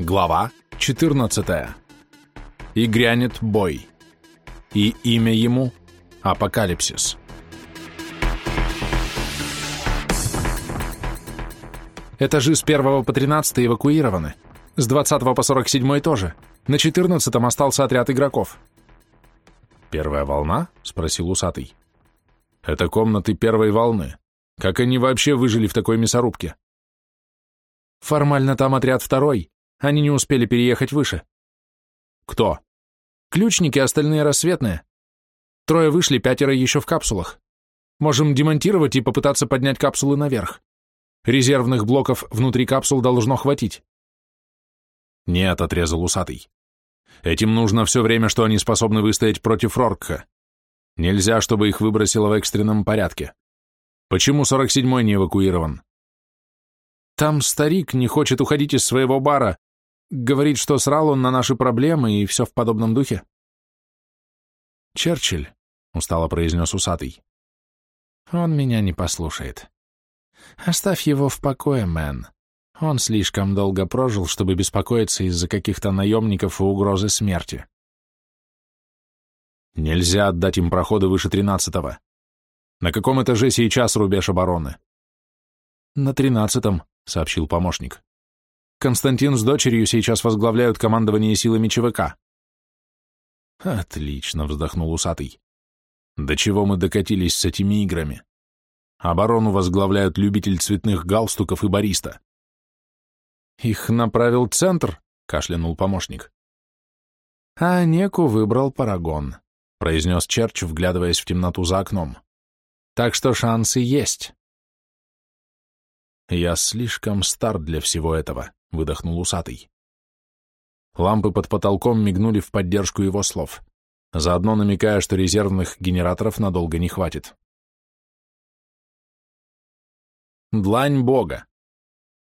Глава 14. И грянет бой. И имя ему — Апокалипсис. Этажи с 1 по 13 эвакуированы. С 20 по 47 тоже. На 14 остался отряд игроков. «Первая волна?» — спросил усатый. «Это комнаты первой волны. Как они вообще выжили в такой мясорубке?» «Формально там отряд второй. Они не успели переехать выше». «Кто?» «Ключники, остальные рассветные. Трое вышли, пятеро еще в капсулах. Можем демонтировать и попытаться поднять капсулы наверх. Резервных блоков внутри капсул должно хватить». «Нет», — отрезал усатый. «Этим нужно все время, что они способны выстоять против Роркха. Нельзя, чтобы их выбросило в экстренном порядке. Почему 47-й не эвакуирован?» «Там старик не хочет уходить из своего бара. Говорит, что срал он на наши проблемы и все в подобном духе». «Черчилль», — устало произнес усатый. «Он меня не послушает. Оставь его в покое, Мэн. Он слишком долго прожил, чтобы беспокоиться из-за каких-то наемников и угрозы смерти. Нельзя отдать им проходы выше тринадцатого. На каком этаже сейчас рубеж обороны? На тринадцатом, сообщил помощник. Константин с дочерью сейчас возглавляют командование силами ЧВК. Отлично, вздохнул усатый. До чего мы докатились с этими играми? Оборону возглавляют любитель цветных галстуков и бариста. «Их направил центр», — кашлянул помощник. «А Неку выбрал Парагон», — произнес Черч, вглядываясь в темноту за окном. «Так что шансы есть». «Я слишком стар для всего этого», — выдохнул усатый. Лампы под потолком мигнули в поддержку его слов, заодно намекая, что резервных генераторов надолго не хватит. Длань Бога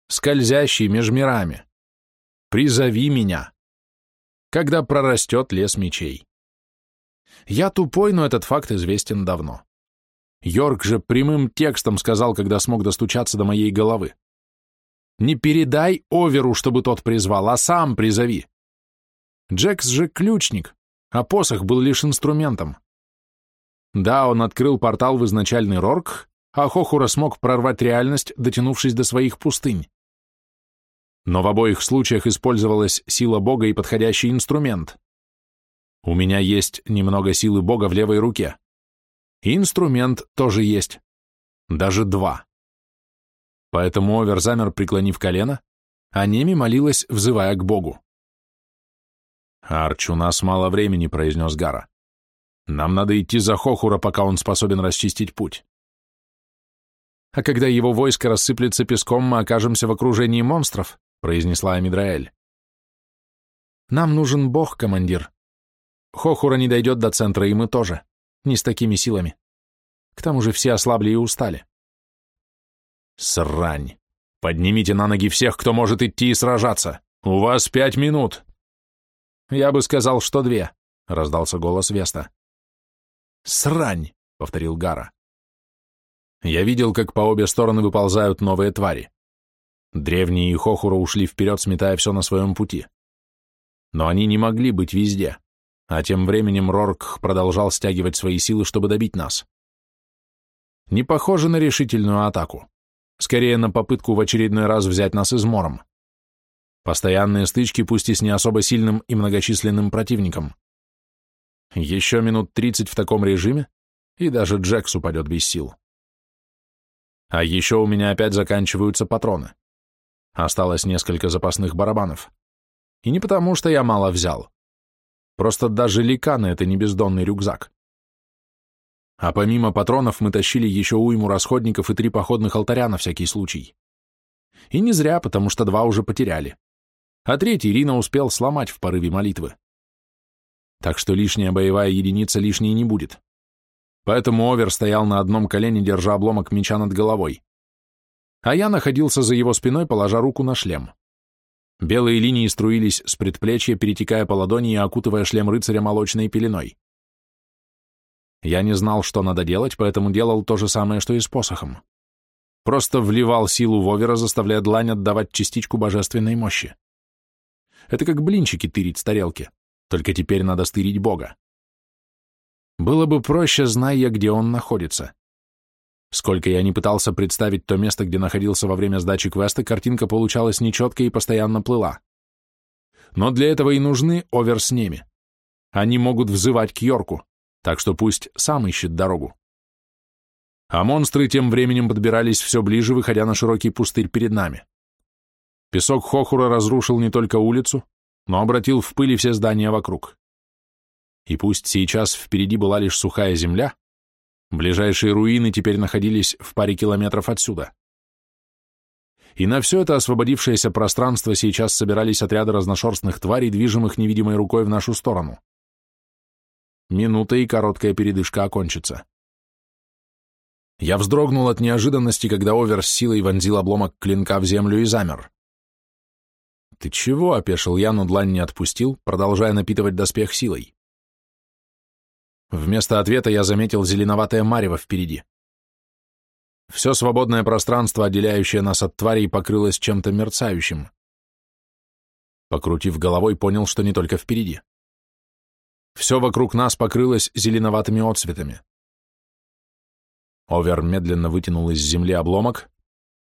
скользящий меж мирами. Призови меня, когда прорастет лес мечей. Я тупой, но этот факт известен давно. Йорк же прямым текстом сказал, когда смог достучаться до моей головы. Не передай Оверу, чтобы тот призвал, а сам призови. Джекс же ключник, а посох был лишь инструментом. Да, он открыл портал в изначальный Рорк, а Хохура смог прорвать реальность, дотянувшись до своих пустынь но в обоих случаях использовалась сила Бога и подходящий инструмент. У меня есть немного силы Бога в левой руке. И инструмент тоже есть. Даже два. Поэтому Овер замер, преклонив колено, а Неми молилась, взывая к Богу. «Арч, у нас мало времени», — произнес Гара. «Нам надо идти за Хохура, пока он способен расчистить путь». «А когда его войско рассыплется песком, мы окажемся в окружении монстров», произнесла Амидраэль. «Нам нужен бог, командир. Хохура не дойдет до центра, и мы тоже. Не с такими силами. К тому же все ослабли и устали». «Срань! Поднимите на ноги всех, кто может идти и сражаться! У вас пять минут!» «Я бы сказал, что две», — раздался голос Веста. «Срань!» — повторил Гара. Я видел, как по обе стороны выползают новые твари. Древние и Хохура ушли вперед, сметая все на своем пути. Но они не могли быть везде, а тем временем Рорк продолжал стягивать свои силы, чтобы добить нас. Не похоже на решительную атаку, скорее на попытку в очередной раз взять нас измором. Постоянные стычки, пусть и с не особо сильным и многочисленным противником. Еще минут тридцать в таком режиме, и даже Джекс упадет без сил. А еще у меня опять заканчиваются патроны. Осталось несколько запасных барабанов. И не потому, что я мало взял. Просто даже ликаны — это не бездонный рюкзак. А помимо патронов мы тащили еще уйму расходников и три походных алтаря на всякий случай. И не зря, потому что два уже потеряли. А третий Ирина успел сломать в порыве молитвы. Так что лишняя боевая единица лишней не будет. Поэтому Овер стоял на одном колене, держа обломок меча над головой а я находился за его спиной, положа руку на шлем. Белые линии струились с предплечья, перетекая по ладони и окутывая шлем рыцаря молочной пеленой. Я не знал, что надо делать, поэтому делал то же самое, что и с посохом. Просто вливал силу в Овера, заставляя длань отдавать частичку божественной мощи. Это как блинчики тырить с тарелки, только теперь надо стырить Бога. Было бы проще, зная, где он находится. Сколько я не пытался представить то место, где находился во время сдачи квеста, картинка получалась нечеткой и постоянно плыла. Но для этого и нужны овер с ними. Они могут взывать к Йорку, так что пусть сам ищет дорогу. А монстры тем временем подбирались все ближе, выходя на широкий пустырь перед нами. Песок Хохура разрушил не только улицу, но обратил в пыль все здания вокруг. И пусть сейчас впереди была лишь сухая земля, ближайшие руины теперь находились в паре километров отсюда. И на все это освободившееся пространство сейчас собирались отряды разношерстных тварей, движимых невидимой рукой в нашу сторону. Минута и короткая передышка окончится. Я вздрогнул от неожиданности, когда Овер с силой вонзил обломок клинка в землю и замер. «Ты чего?» — опешил я, но длань не отпустил, продолжая напитывать доспех силой. Вместо ответа я заметил зеленоватое марево впереди. Все свободное пространство, отделяющее нас от тварей, покрылось чем-то мерцающим. Покрутив головой, понял, что не только впереди. Все вокруг нас покрылось зеленоватыми отцветами. Овер медленно вытянул из земли обломок,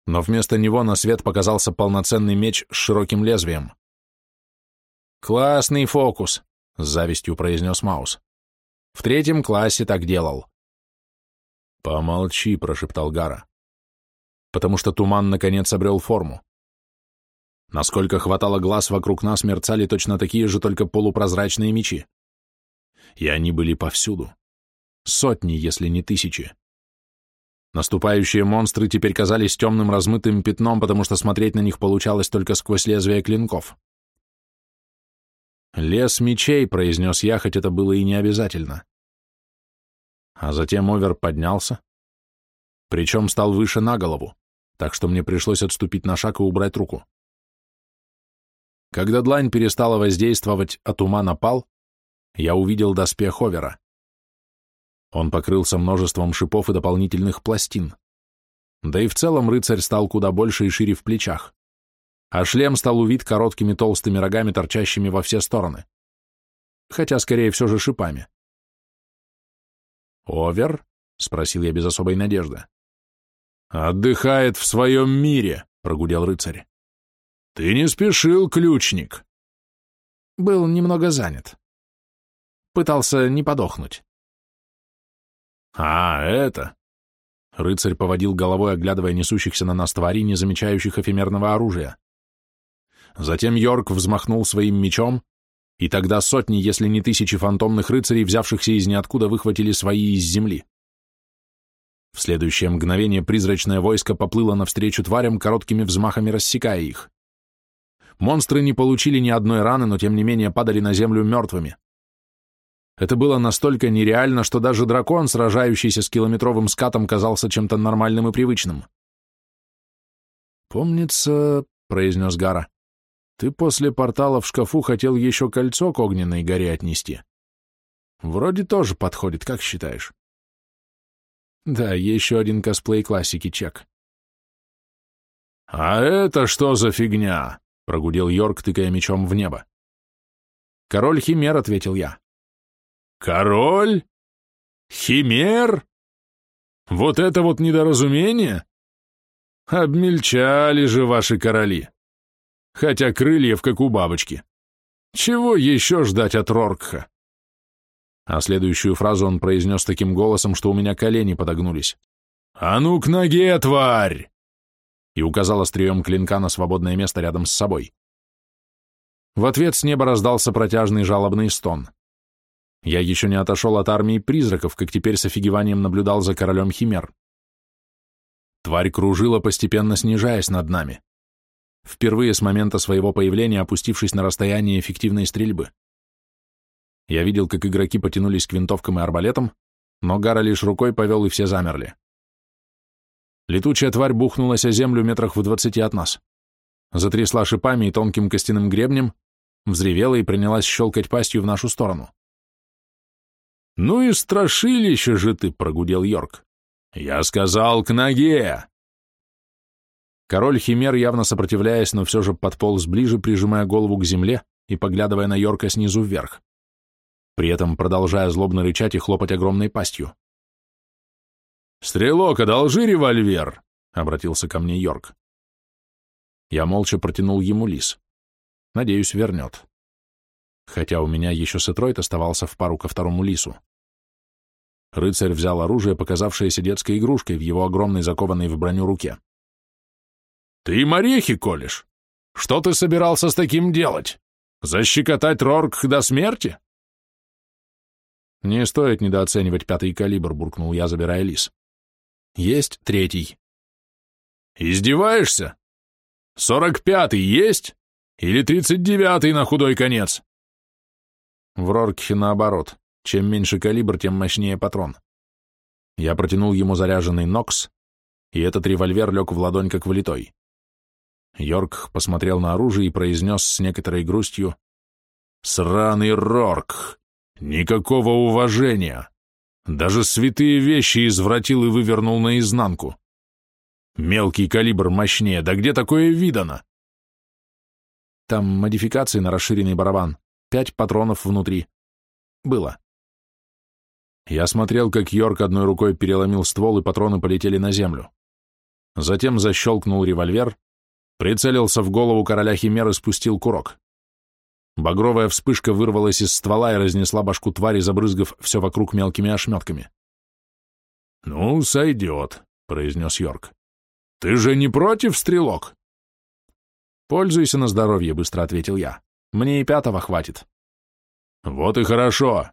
но вместо него на свет показался полноценный меч с широким лезвием. «Классный фокус», — с завистью произнес Маус. «В третьем классе так делал». «Помолчи», — прошептал Гара, потому что туман наконец обрел форму. Насколько хватало глаз, вокруг нас мерцали точно такие же, только полупрозрачные мечи. И они были повсюду. Сотни, если не тысячи. Наступающие монстры теперь казались темным размытым пятном, потому что смотреть на них получалось только сквозь лезвие клинков. «Лес мечей», — произнес я, хоть это было и не обязательно. А затем Овер поднялся, причем стал выше на голову, так что мне пришлось отступить на шаг и убрать руку. Когда длань перестала воздействовать, а туман опал, я увидел доспех Овера. Он покрылся множеством шипов и дополнительных пластин. Да и в целом рыцарь стал куда больше и шире в плечах, а шлем стал увит короткими толстыми рогами, торчащими во все стороны. Хотя, скорее, все же шипами. «Овер?» — спросил я без особой надежды. «Отдыхает в своем мире», — прогудел рыцарь. «Ты не спешил, ключник?» «Был немного занят. Пытался не подохнуть». «А, это...» Рыцарь поводил головой, оглядывая несущихся на нас тварей, не замечающих эфемерного оружия. Затем Йорк взмахнул своим мечом, и тогда сотни, если не тысячи фантомных рыцарей, взявшихся из ниоткуда, выхватили свои из земли. В следующее мгновение призрачное войско поплыло навстречу тварям, короткими взмахами рассекая их. Монстры не получили ни одной раны, но тем не менее падали на землю мертвыми. Это было настолько нереально, что даже дракон, сражающийся с километровым скатом, казался чем-то нормальным и привычным. «Помнится», — произнес Гара, — «ты после портала в шкафу хотел еще кольцо к огненной горе отнести. Вроде тоже подходит, как считаешь?» «Да, еще один косплей классики чек». «А это что за фигня?» — прогудел Йорк, тыкая мечом в небо. «Король Химер», — ответил я. Король? Химер? Вот это вот недоразумение? Обмельчали же ваши короли. Хотя крыльев, как у бабочки. Чего еще ждать от Роркха? А следующую фразу он произнес таким голосом, что у меня колени подогнулись. «А ну к ноге, тварь!» и указал острием клинка на свободное место рядом с собой. В ответ с неба раздался протяжный жалобный стон. Я еще не отошел от армии призраков, как теперь с офигеванием наблюдал за королем Химер. Тварь кружила, постепенно снижаясь над нами. Впервые с момента своего появления опустившись на расстояние эффективной стрельбы. Я видел, как игроки потянулись к винтовкам и арбалетам, но Гара лишь рукой повел, и все замерли. Летучая тварь бухнулась о землю метрах в двадцати от нас. Затрясла шипами и тонким костяным гребнем, взревела и принялась щелкать пастью в нашу сторону. «Ну и страшилище же ты!» — прогудел Йорк. «Я сказал, к ноге!» Король Химер, явно сопротивляясь, но все же подполз ближе, прижимая голову к земле, и поглядывая на Йорка снизу вверх, при этом продолжая злобно рычать и хлопать огромной пастью. «Стрелок, одолжи револьвер!» — обратился ко мне Йорк. Я молча протянул ему лис. Надеюсь, вернет. Хотя у меня еще сетройт оставался в пару ко второму лису. Рыцарь взял оружие, показавшееся детской игрушкой в его огромной закованной в броню руке. «Ты морехи колешь? Что ты собирался с таким делать? Защекотать Рорк до смерти?» «Не стоит недооценивать пятый калибр», — буркнул я, забирая лис. «Есть третий». «Издеваешься? Сорок пятый есть? Или тридцать девятый на худой конец?» В Роркхе наоборот. Чем меньше калибр, тем мощнее патрон. Я протянул ему заряженный Нокс, и этот револьвер лег в ладонь как влитой. Йорк посмотрел на оружие и произнес с некоторой грустью «Сраный Рорк! Никакого уважения! Даже святые вещи извратил и вывернул наизнанку! Мелкий калибр мощнее, да где такое видано?» Там модификации на расширенный барабан, пять патронов внутри. Было. Я смотрел, как Йорк одной рукой переломил ствол, и патроны полетели на землю. Затем защелкнул револьвер, прицелился в голову короля Химеры, спустил курок. Багровая вспышка вырвалась из ствола и разнесла башку твари, забрызгав все вокруг мелкими ошметками. «Ну, сойдет», — произнес Йорк. «Ты же не против, стрелок?» «Пользуйся на здоровье», — быстро ответил я. «Мне и пятого хватит». «Вот и хорошо.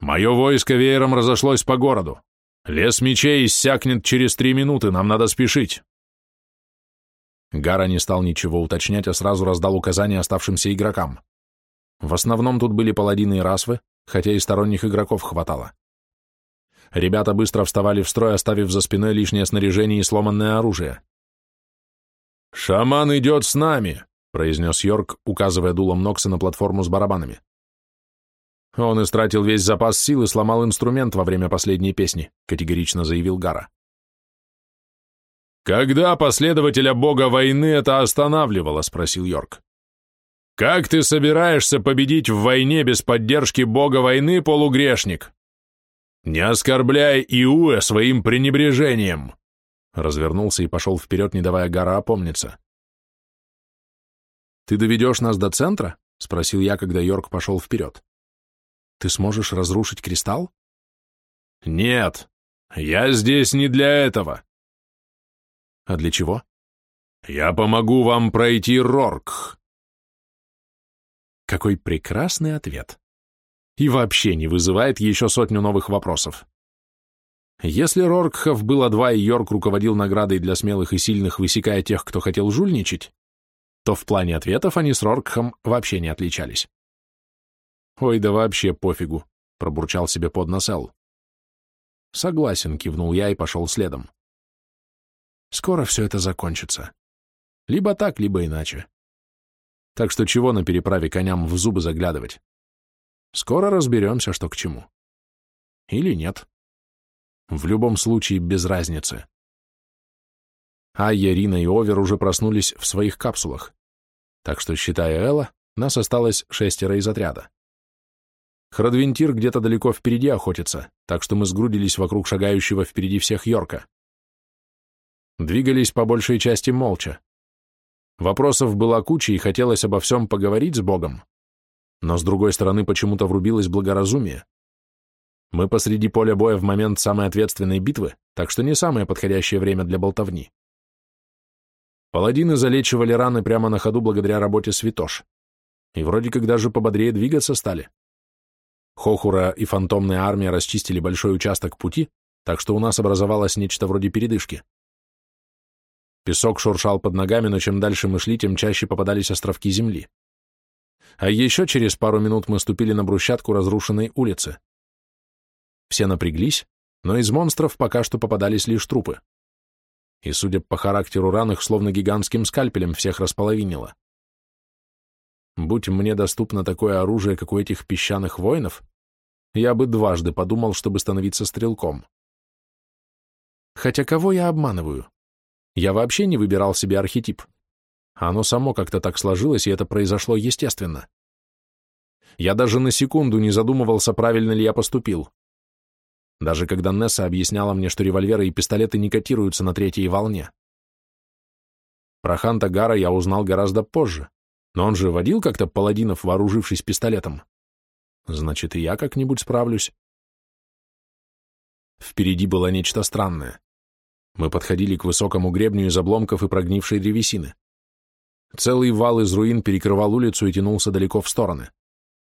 Мое войско веером разошлось по городу. Лес мечей иссякнет через три минуты, нам надо спешить». Гара не стал ничего уточнять, а сразу раздал указания оставшимся игрокам. В основном тут были паладины и расвы, хотя и сторонних игроков хватало. Ребята быстро вставали в строй, оставив за спиной лишнее снаряжение и сломанное оружие. «Шаман идет с нами», — произнес Йорк, указывая дулом Нокса на платформу с барабанами. Он истратил весь запас сил и сломал инструмент во время последней песни, категорично заявил Гара. «Когда последователя бога войны это останавливало?» — спросил Йорк. «Как ты собираешься победить в войне без поддержки бога войны, полугрешник? Не оскорбляй Иуэ своим пренебрежением!» Развернулся и пошел вперед, не давая Гара опомниться. «Ты доведешь нас до центра?» — спросил я, когда Йорк пошел вперед. «Ты сможешь разрушить кристалл?» «Нет, я здесь не для этого». «А для чего?» «Я помогу вам пройти Рорк». Какой прекрасный ответ. И вообще не вызывает еще сотню новых вопросов. Если Роркхов было два, и Йорк руководил наградой для смелых и сильных, высекая тех, кто хотел жульничать, то в плане ответов они с Роркхом вообще не отличались. «Ой, да вообще пофигу», — пробурчал себе под нос Эл. «Согласен», — кивнул я и пошел следом. «Скоро все это закончится. Либо так, либо иначе. Так что чего на переправе коням в зубы заглядывать? Скоро разберемся, что к чему. Или нет. В любом случае, без разницы. Айя, Рина и Овер уже проснулись в своих капсулах, так что, считая Элла, нас осталось шестеро из отряда. Храдвентир где-то далеко впереди охотится, так что мы сгрудились вокруг шагающего впереди всех Йорка. Двигались по большей части молча. Вопросов была куча, и хотелось обо всем поговорить с Богом. Но с другой стороны почему-то врубилось благоразумие. Мы посреди поля боя в момент самой ответственной битвы, так что не самое подходящее время для болтовни. Паладины залечивали раны прямо на ходу благодаря работе святош. И вроде как даже пободрее двигаться стали. Хохура и фантомная армия расчистили большой участок пути, так что у нас образовалось нечто вроде передышки. Песок шуршал под ногами, но чем дальше мы шли, тем чаще попадались островки земли. А еще через пару минут мы ступили на брусчатку разрушенной улицы. Все напряглись, но из монстров пока что попадались лишь трупы. И, судя по характеру ран, их словно гигантским скальпелем всех располовинило. Будь мне доступно такое оружие, как у этих песчаных воинов, я бы дважды подумал, чтобы становиться стрелком. Хотя кого я обманываю? Я вообще не выбирал себе архетип. Оно само как-то так сложилось, и это произошло естественно. Я даже на секунду не задумывался, правильно ли я поступил. Даже когда Несса объясняла мне, что револьверы и пистолеты не котируются на третьей волне. Про Ханта Гара я узнал гораздо позже, но он же водил как-то паладинов, вооружившись пистолетом. Значит, и я как-нибудь справлюсь. Впереди было нечто странное. Мы подходили к высокому гребню из обломков и прогнившей древесины. Целый вал из руин перекрывал улицу и тянулся далеко в стороны.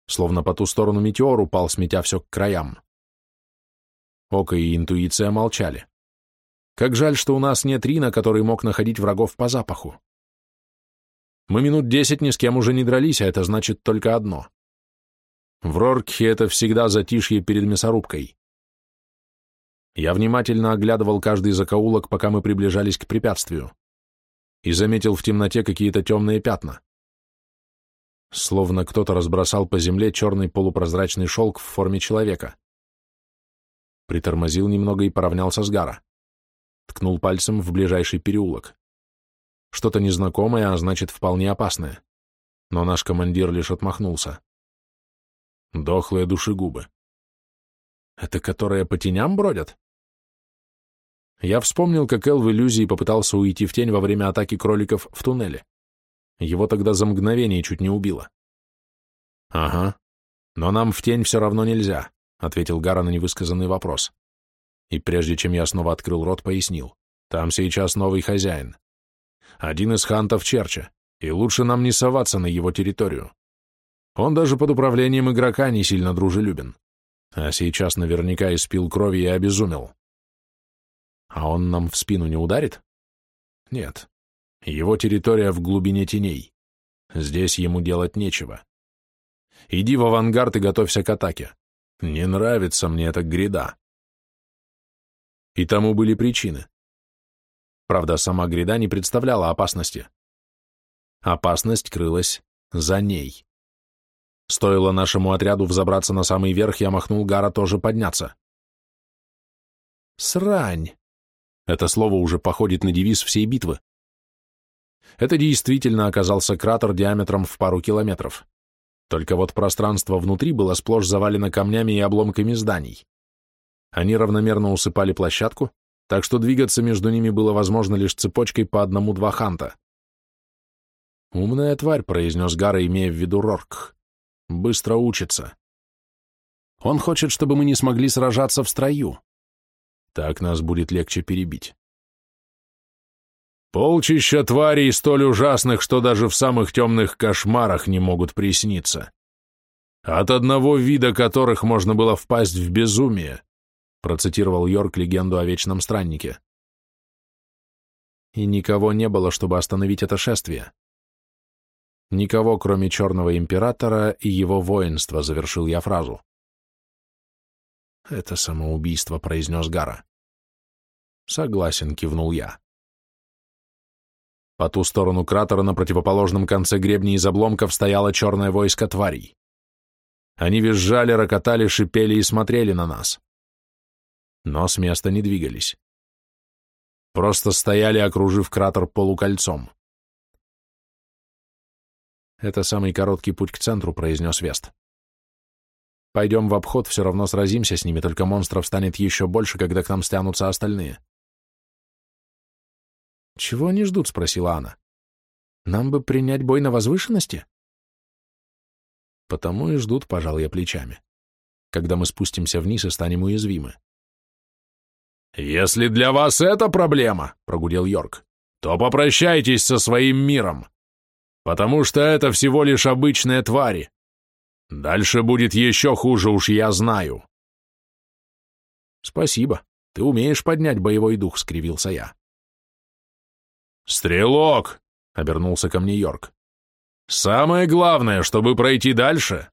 Словно по ту сторону метеор упал, сметя все к краям. Око и интуиция молчали. Как жаль, что у нас нет Рина, который мог находить врагов по запаху. Мы минут десять ни с кем уже не дрались, а это значит только одно. В Роркхе это всегда затишье перед мясорубкой. Я внимательно оглядывал каждый закоулок, пока мы приближались к препятствию, и заметил в темноте какие-то темные пятна. Словно кто-то разбросал по земле черный полупрозрачный шелк в форме человека. Притормозил немного и поравнялся с Гара. Ткнул пальцем в ближайший переулок. Что-то незнакомое, а значит, вполне опасное. Но наш командир лишь отмахнулся. Дохлые душегубы. Это которые по теням бродят? Я вспомнил, как Эл в иллюзии попытался уйти в тень во время атаки кроликов в туннеле. Его тогда за мгновение чуть не убило. «Ага. Но нам в тень все равно нельзя», — ответил Гара на невысказанный вопрос. И прежде чем я снова открыл рот, пояснил. «Там сейчас новый хозяин. Один из хантов Черча, и лучше нам не соваться на его территорию. Он даже под управлением игрока не сильно дружелюбен. А сейчас наверняка испил крови и обезумел. А он нам в спину не ударит? Нет. Его территория в глубине теней. Здесь ему делать нечего. Иди в авангард и готовься к атаке. Не нравится мне эта гряда. И тому были причины. Правда, сама гряда не представляла опасности. Опасность крылась за ней. Стоило нашему отряду взобраться на самый верх, я махнул Гара тоже подняться. «Срань!» Это слово уже походит на девиз всей битвы. Это действительно оказался кратер диаметром в пару километров. Только вот пространство внутри было сплошь завалено камнями и обломками зданий. Они равномерно усыпали площадку, так что двигаться между ними было возможно лишь цепочкой по одному-два ханта. «Умная тварь», — произнес Гара, имея в виду Рорк. «Быстро учится. Он хочет, чтобы мы не смогли сражаться в строю. Так нас будет легче перебить. Полчища тварей столь ужасных, что даже в самых темных кошмарах не могут присниться. От одного вида которых можно было впасть в безумие, процитировал Йорк легенду о Вечном Страннике. И никого не было, чтобы остановить это шествие. Никого, кроме Черного Императора и его воинства, завершил я фразу. «Это самоубийство», — произнес Гара. «Согласен», — кивнул я. По ту сторону кратера на противоположном конце гребня из обломков стояло черное войско тварей. Они визжали, рокотали, шипели и смотрели на нас. Но с места не двигались. Просто стояли, окружив кратер полукольцом. «Это самый короткий путь к центру», — произнес Вест. «Пойдем в обход, все равно сразимся с ними, только монстров станет еще больше, когда к нам стянутся остальные». «Чего они ждут?» — спросила она. «Нам бы принять бой на возвышенности?» «Потому и ждут, пожал я плечами, когда мы спустимся вниз и станем уязвимы». «Если для вас это проблема, — прогудел Йорк, — то попрощайтесь со своим миром, потому что это всего лишь обычные твари. Дальше будет еще хуже, уж я знаю». «Спасибо, ты умеешь поднять боевой дух», — скривился я. «Стрелок!» — обернулся ко мне Йорк. «Самое главное, чтобы пройти дальше,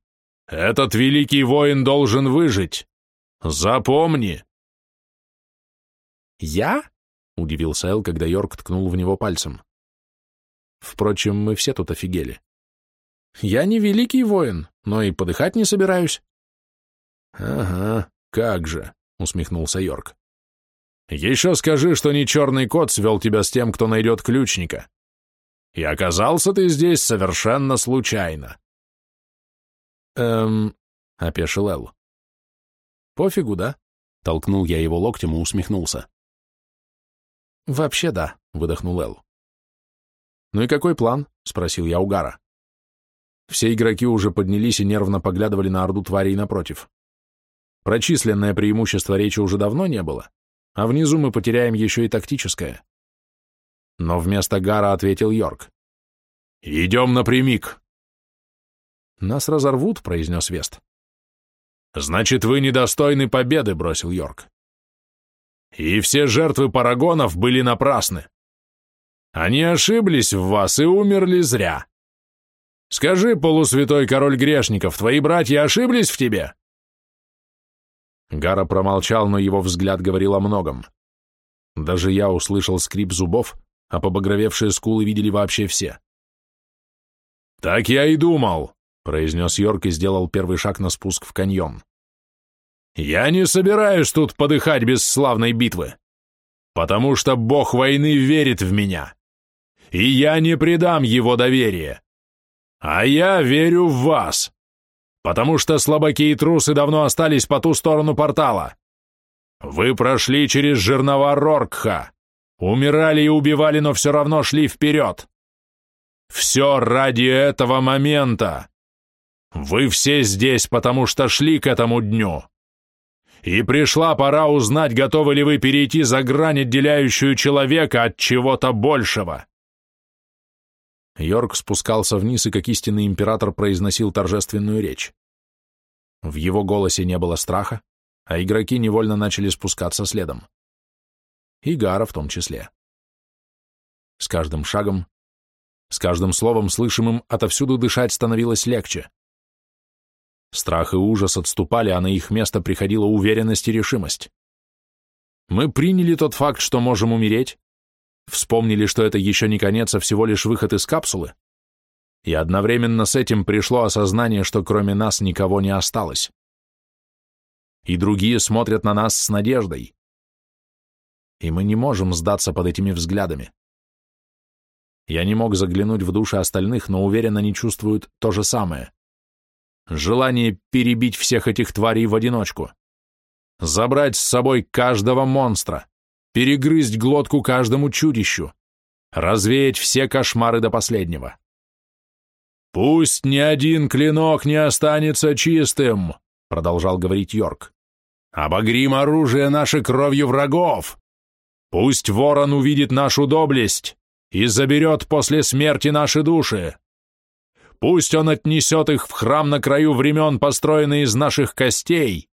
этот великий воин должен выжить. Запомни!» «Я?» — удивился Эл, когда Йорк ткнул в него пальцем. Впрочем, мы все тут офигели. «Я не великий воин, но и подыхать не собираюсь». «Ага, как же», — усмехнулся Йорк. Еще скажи, что не черный кот свел тебя с тем, кто найдет ключника. И оказался ты здесь совершенно случайно. Эм, опешил Эл. Пофигу, да? Толкнул я его локтем и усмехнулся. Вообще да, выдохнул Эл. Ну и какой план? Спросил я у Гара. Все игроки уже поднялись и нервно поглядывали на орду тварей напротив. Про численное преимущество речи уже давно не было, а внизу мы потеряем еще и тактическое. Но вместо Гара ответил Йорк. «Идем напрямик!» «Нас разорвут», — произнес Вест. «Значит, вы недостойны победы», — бросил Йорк. «И все жертвы парагонов были напрасны. Они ошиблись в вас и умерли зря. Скажи, полусвятой король грешников, твои братья ошиблись в тебе?» Гара промолчал, но его взгляд говорил о многом. Даже я услышал скрип зубов, а побагровевшие скулы видели вообще все. «Так я и думал», — произнес Йорк и сделал первый шаг на спуск в каньон. «Я не собираюсь тут подыхать без славной битвы, потому что бог войны верит в меня, и я не предам его доверие. А я верю в вас, потому что слабаки и трусы давно остались по ту сторону портала. Вы прошли через жернова Роркха, умирали и убивали, но все равно шли вперед. Все ради этого момента. Вы все здесь, потому что шли к этому дню. И пришла пора узнать, готовы ли вы перейти за грань, отделяющую человека от чего-то большего. Йорк спускался вниз и, как истинный император, произносил торжественную речь. В его голосе не было страха, а игроки невольно начали спускаться следом. И Гара в том числе. С каждым шагом, с каждым словом, слышимым, отовсюду дышать становилось легче. Страх и ужас отступали, а на их место приходила уверенность и решимость. Мы приняли тот факт, что можем умереть, вспомнили, что это еще не конец, а всего лишь выход из капсулы, и одновременно с этим пришло осознание, что кроме нас никого не осталось. И другие смотрят на нас с надеждой. И мы не можем сдаться под этими взглядами. Я не мог заглянуть в души остальных, но уверен, они чувствуют то же самое. Желание перебить всех этих тварей в одиночку. Забрать с собой каждого монстра. Перегрызть глотку каждому чудищу. Развеять все кошмары до последнего. «Пусть ни один клинок не останется чистым», — продолжал говорить Йорк. «Обогрим оружие наше кровью врагов. Пусть ворон увидит нашу доблесть и заберет после смерти наши души. Пусть он отнесет их в храм на краю времен, построенный из наших костей,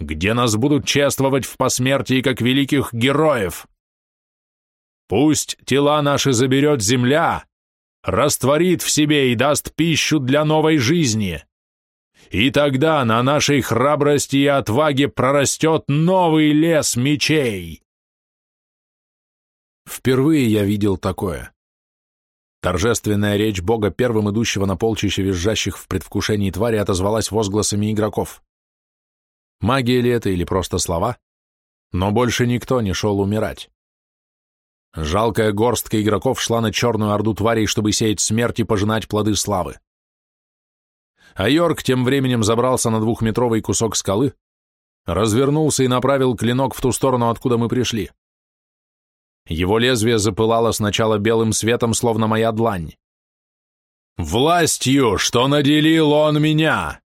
где нас будут чествовать в посмертии как великих героев. Пусть тела наши заберет земля, растворит в себе и даст пищу для новой жизни. И тогда на нашей храбрости и отваге прорастет новый лес мечей. Впервые я видел такое. Торжественная речь бога, первым идущего на полчище визжащих в предвкушении твари, отозвалась возгласами игроков. Магия ли это или просто слова? Но больше никто не шел умирать. Жалкая горстка игроков шла на черную орду тварей, чтобы сеять смерть и пожинать плоды славы. А Йорк тем временем забрался на двухметровый кусок скалы, развернулся и направил клинок в ту сторону, откуда мы пришли. Его лезвие запылало сначала белым светом, словно моя длань. «Властью, что наделил он меня!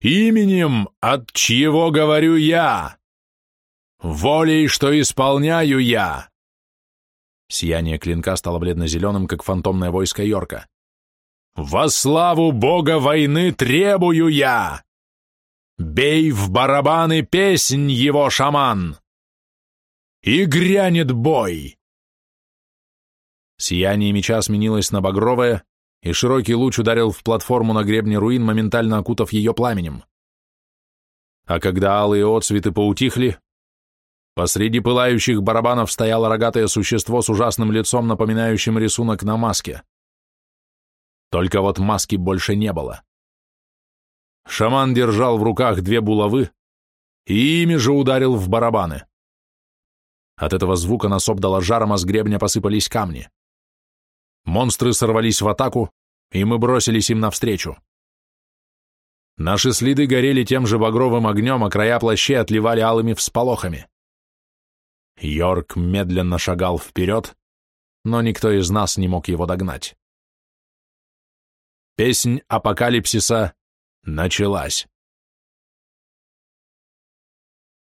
Именем, от чьего говорю я! Волей, что исполняю я!» Сияние клинка стало бледно-зеленым, как фантомное войско Йорка. «Во славу бога войны требую я! Бей в барабаны песнь его, шаман!» и грянет бой!» Сияние меча сменилось на багровое, и широкий луч ударил в платформу на гребне руин, моментально окутав ее пламенем. А когда алые отцветы поутихли, посреди пылающих барабанов стояло рогатое существо с ужасным лицом, напоминающим рисунок на маске. Только вот маски больше не было. Шаман держал в руках две булавы и ими же ударил в барабаны. От этого звука нас обдало жаром, а с гребня посыпались камни. Монстры сорвались в атаку, и мы бросились им навстречу. Наши следы горели тем же багровым огнем, а края плащей отливали алыми всполохами. Йорк медленно шагал вперед, но никто из нас не мог его догнать. Песнь апокалипсиса началась.